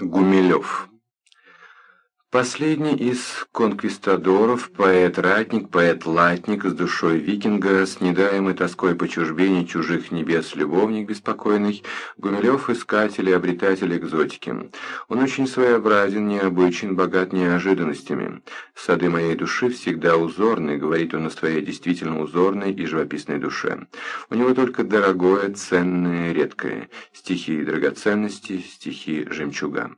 Гумилев Последний из конквистадоров, поэт-ратник, поэт-латник с душой викинга, с недаемой тоской по чужбине чужих небес, любовник беспокойный, Гумилев – искатель и обретатель экзотики. Он очень своеобразен, необычен, богат неожиданностями. «Сады моей души всегда узорны», – говорит он о своей действительно узорной и живописной душе. У него только дорогое, ценное, редкое. Стихи драгоценности, стихи жемчуга.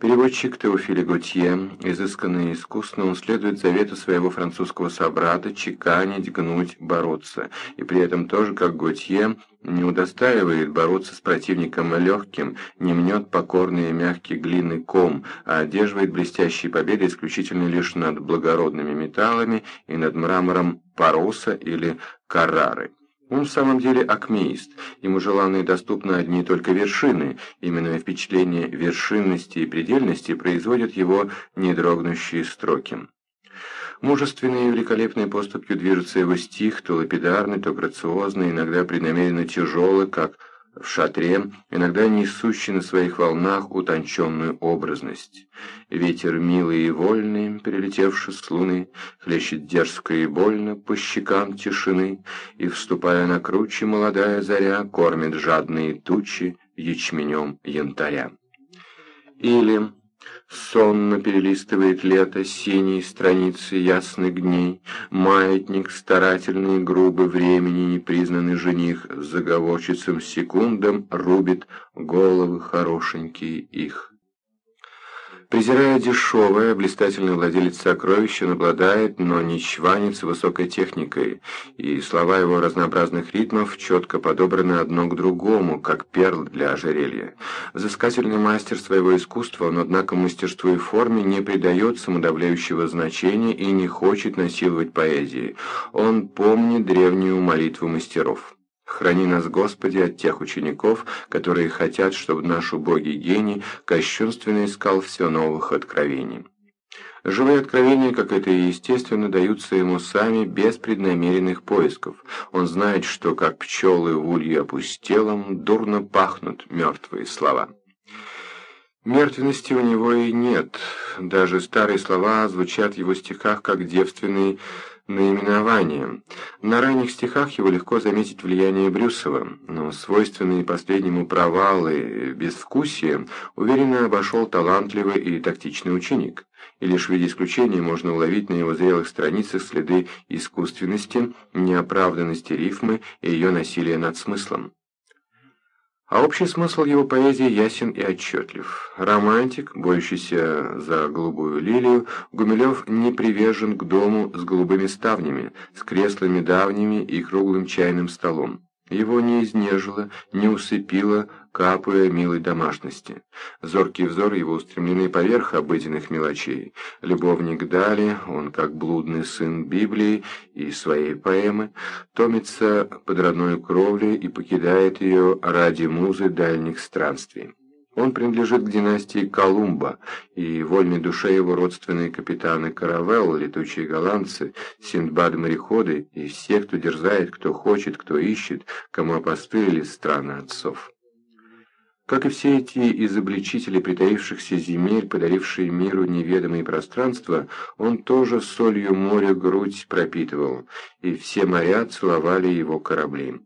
Переводчик Теофиле Готье, изысканно и искусно, он следует завету своего французского собрата чеканить, гнуть, бороться, и при этом тоже, как Готье, не удостаивает бороться с противником легким, не мнет покорный и мягкий глины ком, а одерживает блестящие победы исключительно лишь над благородными металлами и над мрамором Пароса или Каррары. Он в самом деле акмеист, ему желанны и доступны одни только вершины, именно впечатление вершинности и предельности производят его недрогнущие строки. Мужественной и великолепной поступью движется его стих, то лапидарный, то грациозный, иногда преднамеренно тяжелый, как в шатре, иногда несущий на своих волнах утонченную образность. Ветер милый и вольный, перелетевший с луны, хлещет дерзко и больно по щекам тишины, и, вступая на круче, молодая заря кормит жадные тучи ячменем янтаря. Или Сонно перелистывает лето синие страницы ясных дней, Маятник старательный и грубый времени непризнанный жених Заговорчицам секундам рубит головы хорошенькие их. Презирая дешевое, блистательный владелец сокровища обладает, но не чванец высокой техникой, и слова его разнообразных ритмов четко подобраны одно к другому, как перл для ожерелья. Взыскательный мастер своего искусства, он, однако, мастерству и форме не придает самодавляющего значения и не хочет насиловать поэзии. Он помнит древнюю молитву мастеров. Храни нас, Господи, от тех учеников, которые хотят, чтобы наш убогий гений кощунственно искал все новых откровений. Живые откровения, как это и естественно, даются ему сами без преднамеренных поисков. Он знает, что как пчелы в улье опустелом дурно пахнут мертвые слова. Мертвенности у него и нет. Даже старые слова звучат в его стихах как девственные наименование. На ранних стихах его легко заметить влияние Брюсова, но свойственные последнему провалы безвкусия уверенно обошел талантливый и тактичный ученик. И лишь в виде исключения можно уловить на его зрелых страницах следы искусственности, неоправданности рифмы и ее насилия над смыслом. А общий смысл его поэзии ясен и отчетлив. Романтик, борющийся за голубую лилию, Гумилев не привержен к дому с голубыми ставнями, с креслами давними и круглым чайным столом. Его не изнежило, не усыпило, капая милой домашности. Зоркий взор его устремленный поверх обыденных мелочей. Любовник Дали, он как блудный сын Библии и своей поэмы, томится под родной кровлей и покидает ее ради музы дальних странствий. Он принадлежит к династии Колумба, и вольной душе его родственные капитаны Каравелл, летучие голландцы, Синдбад-мореходы и все, кто дерзает, кто хочет, кто ищет, кому опостылили страны отцов. Как и все эти изобличители притаившихся земель, подарившие миру неведомые пространства, он тоже солью моря грудь пропитывал, и все моря целовали его корабли.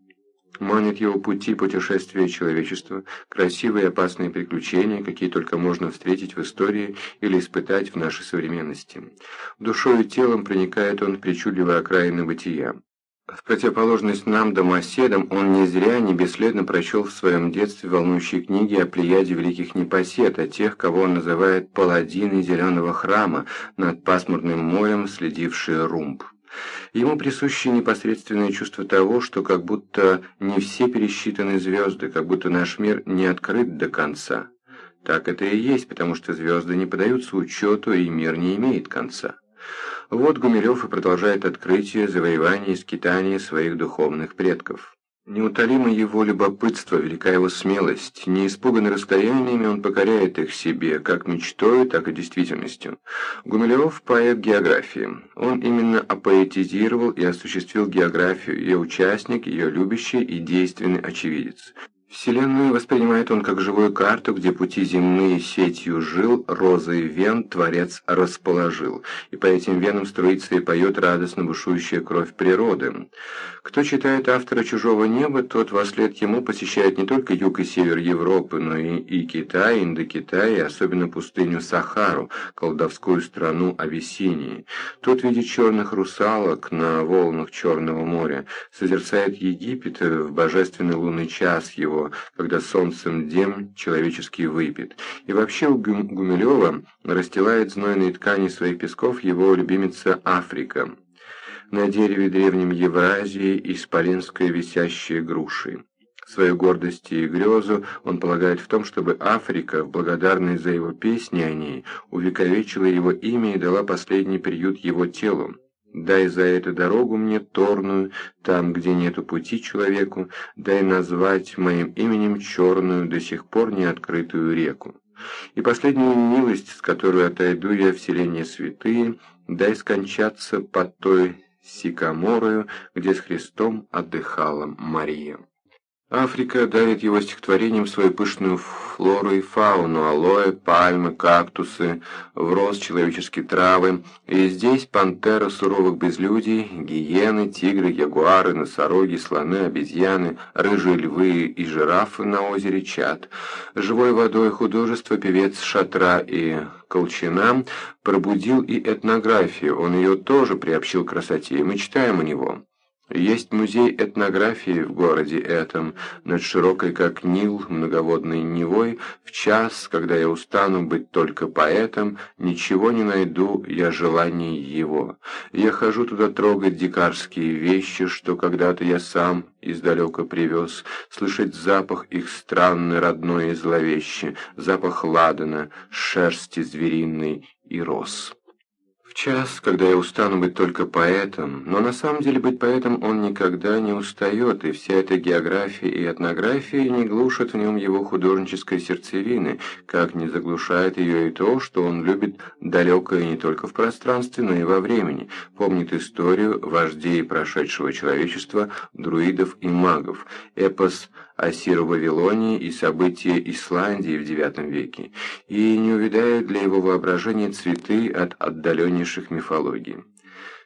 Манит его пути путешествия человечества, красивые и опасные приключения, какие только можно встретить в истории или испытать в нашей современности. Душой и телом проникает он в причудливые окраины бытия. В противоположность нам, домоседам, он не зря, не бесследно прочел в своем детстве волнующие книги о плеяде великих непосед, о тех, кого он называет «паладины зеленого храма», над пасмурным морем следившие румб. Ему присуще непосредственное чувство того, что как будто не все пересчитаны звезды, как будто наш мир не открыт до конца. Так это и есть, потому что звезды не подаются учету, и мир не имеет конца. Вот Гумилев и продолжает открытие, завоевание и скитание своих духовных предков. Неутолимо его любопытство, велика его смелость. Не испуганный расстояниями, он покоряет их себе, как мечтой, так и действительностью. Гумилев – поэт географии. Он именно опоэтизировал и осуществил географию, ее участник, ее любящий и действенный очевидец. Вселенную воспринимает он как живую карту, где пути земные сетью жил, розой вен Творец расположил, и по этим венам струится и поет радостно бушующая кровь природы. Кто читает автора «Чужого неба», тот во след ему посещает не только юг и север Европы, но и, и Китай, Индокитай, и особенно пустыню Сахару, колдовскую страну Ависсинии. Тот видит черных русалок на волнах Черного моря, созерцает Египет в божественный лунный час его, когда солнцем дем человеческий выпит. И вообще у Гумилева расстилает знойные ткани своих песков его любимица Африка. На дереве древнем Евразии исполинская висящая груши. Свою гордость и грезу он полагает в том, чтобы Африка, в благодарность за его песни о ней, увековечила его имя и дала последний приют его телу. Дай за это дорогу мне торную, там, где нету пути человеку, дай назвать моим именем черную, до сих пор не открытую реку. И последнюю милость, с которой отойду я в селение святые, дай скончаться под той сикаморою, где с Христом отдыхала Мария. Африка дарит его стихотворением свою пышную флору и фауну, алоэ, пальмы, кактусы, врос человеческие травы, и здесь пантера суровых безлюдей, гиены, тигры, ягуары, носороги, слоны, обезьяны, рыжие львы и жирафы на озере Чат. Живой водой художество певец Шатра и Колчина пробудил и этнографию, он ее тоже приобщил к красоте, и мы читаем у него. Есть музей этнографии в городе этом, над широкой, как Нил, многоводной Невой, в час, когда я устану быть только поэтом, ничего не найду я желаний его. Я хожу туда трогать дикарские вещи, что когда-то я сам издалека привез, слышать запах их странный, родной и зловещий, запах ладана, шерсти звериной и роз час, когда я устану быть только поэтом, но на самом деле быть поэтом он никогда не устает, и вся эта география и этнография не глушат в нем его художнической сердцевины, как не заглушает ее и то, что он любит далекое не только в пространстве, но и во времени, помнит историю вождей прошедшего человечества, друидов и магов, эпос о Сиро-Вавилонии и события Исландии в IX веке, и не увядают для его воображения цветы от отдаленнейших мифологий.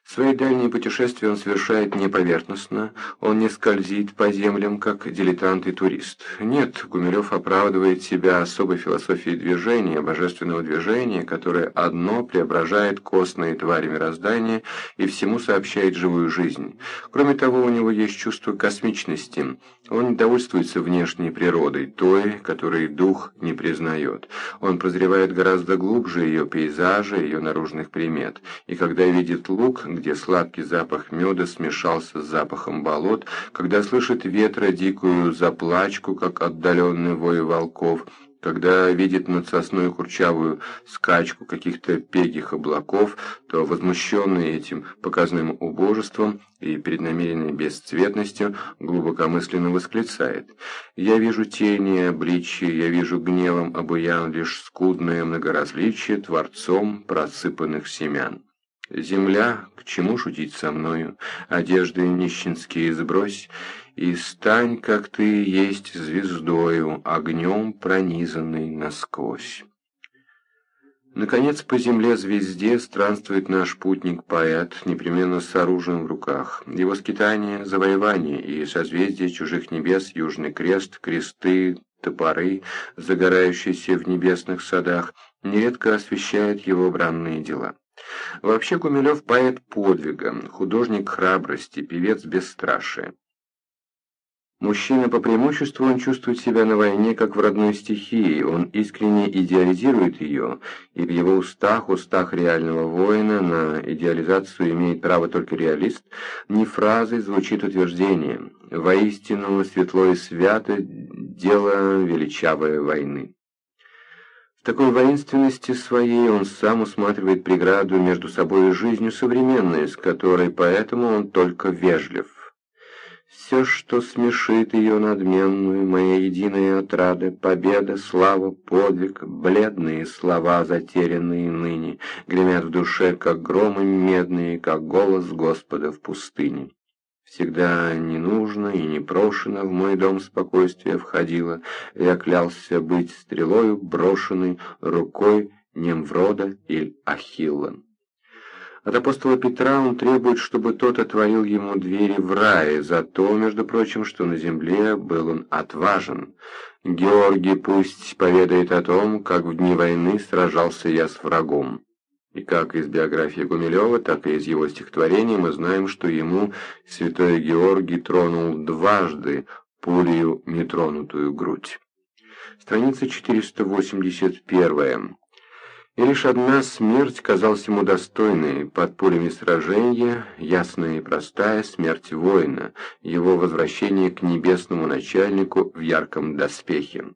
Свои дальние путешествия он совершает не поверхностно, он не скользит по землям, как дилетант и турист. Нет, Гумилев оправдывает себя особой философией движения, божественного движения, которое одно преображает костные твари мироздания и всему сообщает живую жизнь. Кроме того, у него есть чувство космичности. Он довольствуется внешней природой, той, которой дух не признает. Он прозревает гораздо глубже ее пейзажа, ее наружных примет. И когда видит лук, где сладкий запах меда смешался с запахом болот, когда слышит ветра дикую заплачку, как отдаленный вой волков, когда видит над сосной курчавую скачку каких-то пегих облаков, то, возмущенный этим показным убожеством и преднамеренной бесцветностью, глубокомысленно восклицает «Я вижу тени обличия, я вижу гневом обуян лишь скудное многоразличие творцом просыпанных семян». Земля, к чему шутить со мною, одежды нищенские сбрось, и стань, как ты есть, звездою, огнем пронизанный насквозь. Наконец, по земле-звезде странствует наш путник-поэт, непременно с оружием в руках. Его скитание — завоевание, и созвездие чужих небес, южный крест, кресты, топоры, загорающиеся в небесных садах, нередко освещают его бранные дела. Вообще Гумилев поэт подвига, художник храбрости, певец бесстрашия. Мужчина по преимуществу, он чувствует себя на войне, как в родной стихии, он искренне идеализирует ее, и в его устах, устах реального воина, на идеализацию имеет право только реалист, не фразой звучит утверждение «Воистину светло и свято дело величавой войны». В такой воинственности своей он сам усматривает преграду между собой и жизнью современной, с которой поэтому он только вежлив. Все, что смешит ее надменную, моя единая отрада, победа, слава, подвиг, бледные слова, затерянные ныне, гремят в душе, как громы медные, как голос Господа в пустыне. Всегда ненужно и непрошено в мой дом спокойствие входило. Я клялся быть стрелою, брошенной рукой Немврода или Ахилла. От апостола Петра он требует, чтобы тот отворил ему двери в рае, за то, между прочим, что на земле был он отважен. Георгий пусть поведает о том, как в дни войны сражался я с врагом. И как из биографии Гумилева, так и из его стихотворений мы знаем, что ему святой Георгий тронул дважды пулею нетронутую грудь. Страница 481. И лишь одна смерть казалась ему достойной, под пулями сражения, ясная и простая смерть воина, его возвращение к небесному начальнику в ярком доспехе.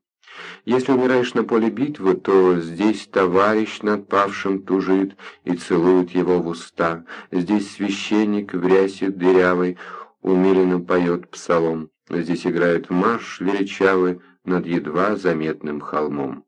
Если умираешь на поле битвы, то здесь товарищ над павшим тужит и целует его в уста. Здесь священник в рясе дырявой умиленно поет псалом. Здесь играет марш величавый над едва заметным холмом.